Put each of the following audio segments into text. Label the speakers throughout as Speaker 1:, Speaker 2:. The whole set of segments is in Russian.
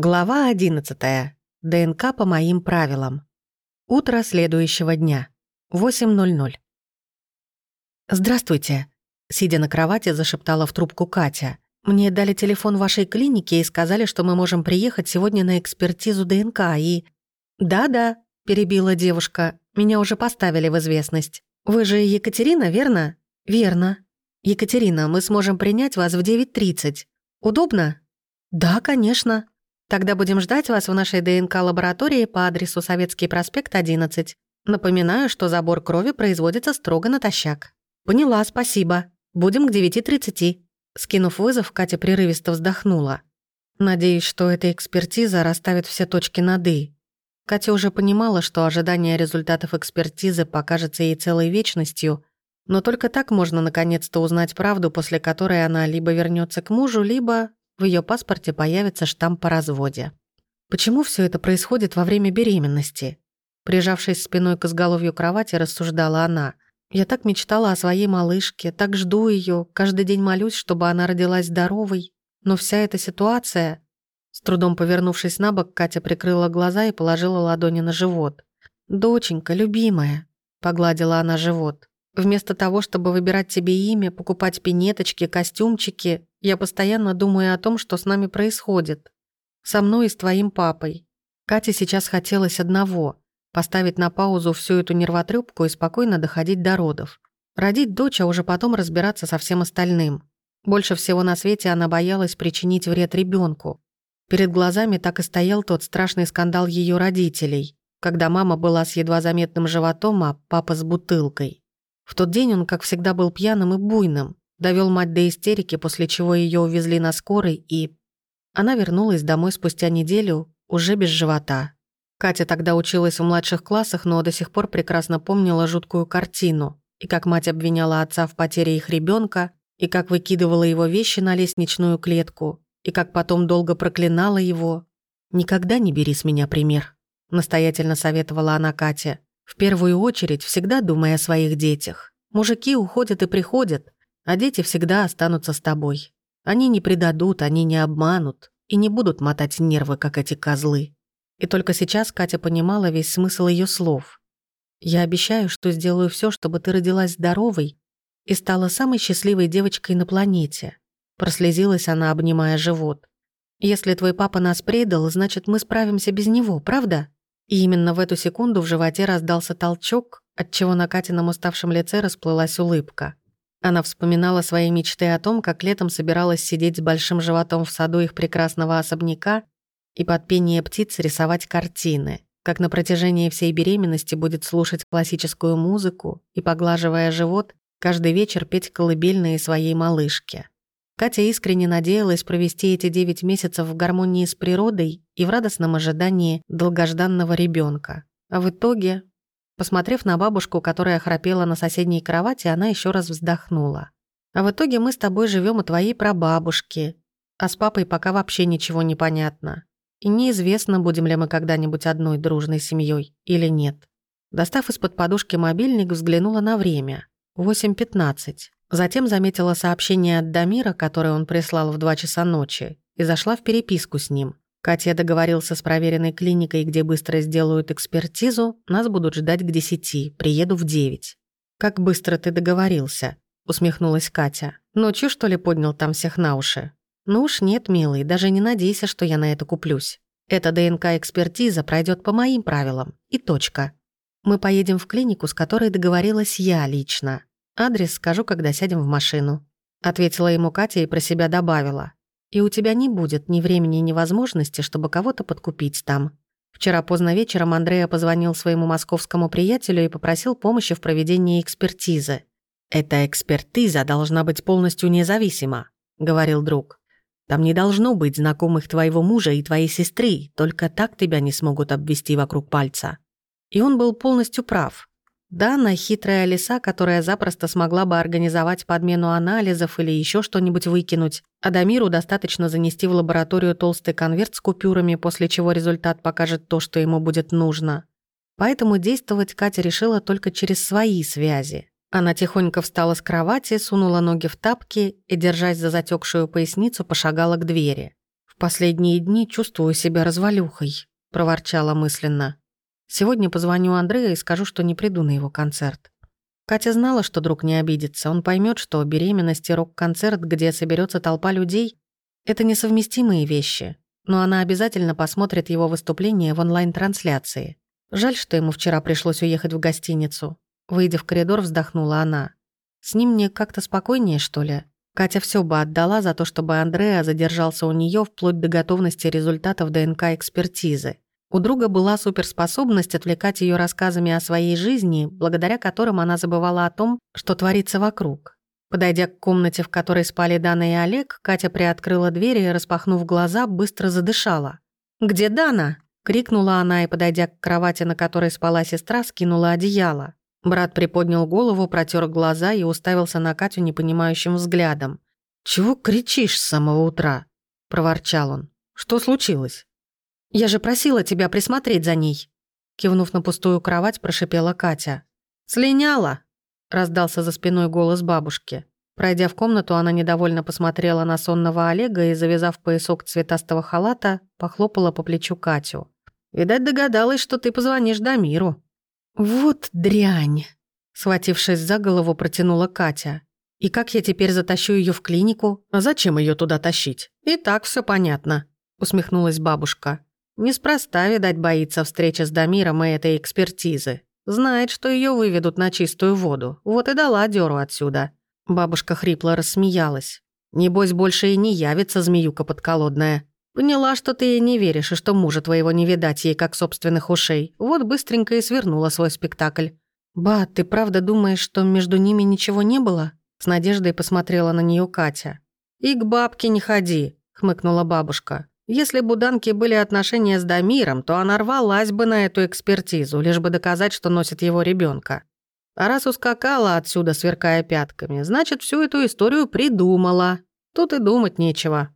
Speaker 1: Глава 11. ДНК по моим правилам. Утро следующего дня. 8.00. «Здравствуйте», — сидя на кровати, зашептала в трубку Катя. «Мне дали телефон вашей клиники и сказали, что мы можем приехать сегодня на экспертизу ДНК и...» «Да-да», — перебила девушка, — «меня уже поставили в известность. Вы же Екатерина, верно?» «Верно. Екатерина, мы сможем принять вас в 9.30. Удобно?» «Да, конечно», Тогда будем ждать вас в нашей ДНК-лаборатории по адресу Советский проспект, 11. Напоминаю, что забор крови производится строго натощак. Поняла, спасибо. Будем к 9.30. Скинув вызов, Катя прерывисто вздохнула. Надеюсь, что эта экспертиза расставит все точки над «и». Катя уже понимала, что ожидание результатов экспертизы покажется ей целой вечностью, но только так можно наконец-то узнать правду, после которой она либо вернется к мужу, либо в ее паспорте появится штамп по разводе. Почему все это происходит во время беременности? Прижавшись спиной к изголовью кровати, рассуждала она. «Я так мечтала о своей малышке, так жду ее, каждый день молюсь, чтобы она родилась здоровой. Но вся эта ситуация...» С трудом повернувшись на бок, Катя прикрыла глаза и положила ладони на живот. «Доченька, любимая», — погладила она живот. «Вместо того, чтобы выбирать тебе имя, покупать пинеточки, костюмчики, я постоянно думаю о том, что с нами происходит. Со мной и с твоим папой. Кате сейчас хотелось одного — поставить на паузу всю эту нервотрепку и спокойно доходить до родов. Родить дочь, а уже потом разбираться со всем остальным. Больше всего на свете она боялась причинить вред ребенку. Перед глазами так и стоял тот страшный скандал ее родителей, когда мама была с едва заметным животом, а папа с бутылкой. В тот день он, как всегда, был пьяным и буйным, Довел мать до истерики, после чего ее увезли на скорой, и... Она вернулась домой спустя неделю, уже без живота. Катя тогда училась в младших классах, но до сих пор прекрасно помнила жуткую картину. И как мать обвиняла отца в потере их ребенка, и как выкидывала его вещи на лестничную клетку, и как потом долго проклинала его. «Никогда не бери с меня пример», — настоятельно советовала она Кате. «В первую очередь всегда думай о своих детях. Мужики уходят и приходят, а дети всегда останутся с тобой. Они не предадут, они не обманут и не будут мотать нервы, как эти козлы. И только сейчас Катя понимала весь смысл ее слов. «Я обещаю, что сделаю все, чтобы ты родилась здоровой и стала самой счастливой девочкой на планете». Прослезилась она, обнимая живот. «Если твой папа нас предал, значит, мы справимся без него, правда?» И именно в эту секунду в животе раздался толчок, отчего на Катином уставшем лице расплылась улыбка. Она вспоминала свои мечты о том, как летом собиралась сидеть с большим животом в саду их прекрасного особняка и под пение птиц рисовать картины, как на протяжении всей беременности будет слушать классическую музыку и, поглаживая живот, каждый вечер петь колыбельные своей малышке. Катя искренне надеялась провести эти девять месяцев в гармонии с природой и в радостном ожидании долгожданного ребенка. А в итоге Посмотрев на бабушку, которая храпела на соседней кровати, она еще раз вздохнула. «А в итоге мы с тобой живем у твоей прабабушки, а с папой пока вообще ничего не понятно. И неизвестно, будем ли мы когда-нибудь одной дружной семьей или нет». Достав из-под подушки мобильник, взглянула на время. 8.15. Затем заметила сообщение от Дамира, которое он прислал в 2 часа ночи, и зашла в переписку с ним. Катя договорился с проверенной клиникой, где быстро сделают экспертизу. Нас будут ждать к десяти. Приеду в девять. «Как быстро ты договорился?» — усмехнулась Катя. «Ночью, что ли, поднял там всех на уши?» «Ну уж нет, милый, даже не надейся, что я на это куплюсь. Эта ДНК-экспертиза пройдет по моим правилам. И точка. Мы поедем в клинику, с которой договорилась я лично. Адрес скажу, когда сядем в машину». Ответила ему Катя и про себя добавила. И у тебя не будет ни времени, ни возможности, чтобы кого-то подкупить там. Вчера поздно вечером Андрея позвонил своему московскому приятелю и попросил помощи в проведении экспертизы. «Эта экспертиза должна быть полностью независима», — говорил друг. «Там не должно быть знакомых твоего мужа и твоей сестры, только так тебя не смогут обвести вокруг пальца». И он был полностью прав. Дана — хитрая лиса, которая запросто смогла бы организовать подмену анализов или еще что-нибудь выкинуть. Адамиру достаточно занести в лабораторию толстый конверт с купюрами, после чего результат покажет то, что ему будет нужно. Поэтому действовать Катя решила только через свои связи. Она тихонько встала с кровати, сунула ноги в тапки и, держась за затекшую поясницу, пошагала к двери последние дни чувствую себя развалюхой», — проворчала мысленно. «Сегодня позвоню Андрею и скажу, что не приду на его концерт». Катя знала, что друг не обидится. Он поймет, что беременность и рок-концерт, где соберется толпа людей, это несовместимые вещи. Но она обязательно посмотрит его выступление в онлайн-трансляции. Жаль, что ему вчера пришлось уехать в гостиницу. Выйдя в коридор, вздохнула она. С ним мне как-то спокойнее, что ли? Катя все бы отдала за то, чтобы Андреа задержался у нее вплоть до готовности результатов ДНК-экспертизы. У друга была суперспособность отвлекать ее рассказами о своей жизни, благодаря которым она забывала о том, что творится вокруг. Подойдя к комнате, в которой спали Дана и Олег, Катя приоткрыла дверь и, распахнув глаза, быстро задышала. «Где Дана?» — крикнула она и, подойдя к кровати, на которой спала сестра, скинула одеяло. Брат приподнял голову, протер глаза и уставился на Катю непонимающим взглядом. «Чего кричишь с самого утра?» – проворчал он. «Что случилось?» «Я же просила тебя присмотреть за ней!» Кивнув на пустую кровать, прошипела Катя. «Слиняла!» – раздался за спиной голос бабушки. Пройдя в комнату, она недовольно посмотрела на сонного Олега и, завязав поясок цветастого халата, похлопала по плечу Катю. «Видать, догадалась, что ты позвонишь Дамиру». «Вот дрянь!» Схватившись за голову, протянула Катя. «И как я теперь затащу ее в клинику? А зачем ее туда тащить? И так все понятно», усмехнулась бабушка. Неспроста, видать, боится встречи с Дамиром и этой экспертизы. Знает, что ее выведут на чистую воду. Вот и дала дёру отсюда. Бабушка хрипло рассмеялась. «Небось, больше и не явится змеюка подколодная. Поняла, что ты ей не веришь, и что мужа твоего не видать ей как собственных ушей. Вот быстренько и свернула свой спектакль. «Ба, ты правда думаешь, что между ними ничего не было?» С надеждой посмотрела на нее Катя. «И к бабке не ходи», — хмыкнула бабушка. «Если бы у Данки были отношения с Дамиром, то она рвалась бы на эту экспертизу, лишь бы доказать, что носит его ребенка. А раз ускакала отсюда, сверкая пятками, значит, всю эту историю придумала. Тут и думать нечего».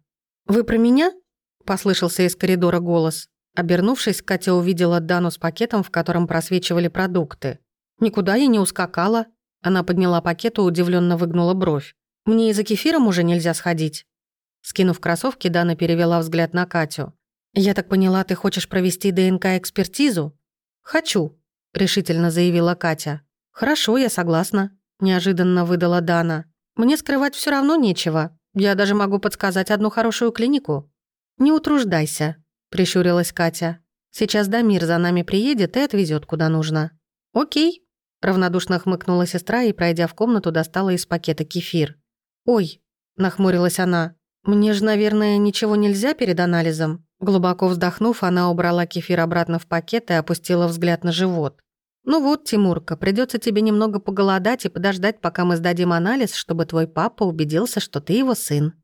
Speaker 1: «Вы про меня?» Послышался из коридора голос. Обернувшись, Катя увидела Дану с пакетом, в котором просвечивали продукты. «Никуда я не ускакала». Она подняла пакет и удивленно выгнула бровь. «Мне и за кефиром уже нельзя сходить». Скинув кроссовки, Дана перевела взгляд на Катю. «Я так поняла, ты хочешь провести ДНК-экспертизу?» «Хочу», — решительно заявила Катя. «Хорошо, я согласна», — неожиданно выдала Дана. «Мне скрывать все равно нечего. Я даже могу подсказать одну хорошую клинику». «Не утруждайся», — прищурилась Катя. «Сейчас Дамир за нами приедет и отвезет куда нужно». «Окей», — равнодушно хмыкнула сестра и, пройдя в комнату, достала из пакета кефир. «Ой», — нахмурилась она, — «мне же, наверное, ничего нельзя перед анализом?» Глубоко вздохнув, она убрала кефир обратно в пакет и опустила взгляд на живот. «Ну вот, Тимурка, придется тебе немного поголодать и подождать, пока мы сдадим анализ, чтобы твой папа убедился, что ты его сын».